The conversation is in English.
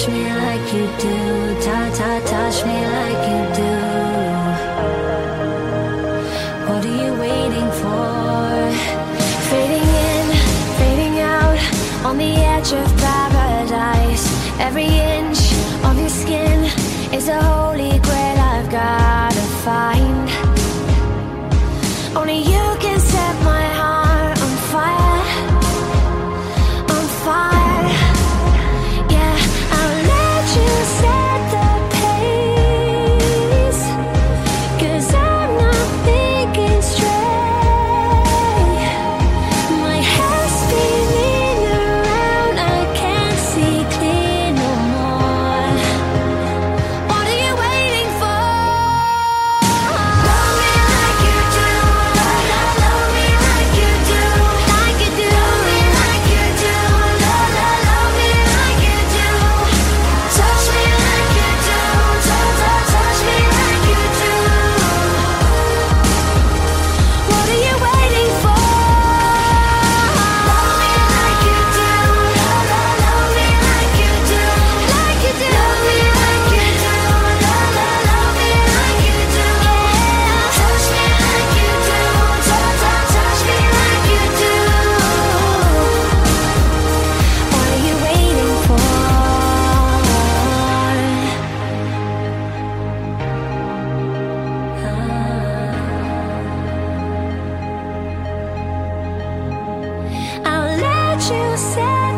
touch me like you do, ta ta, touch me like you do. What are you waiting for? Fading in, fading out, on the edge of paradise. Every inch of your skin is a holy grail I've gotta find. Only you can you set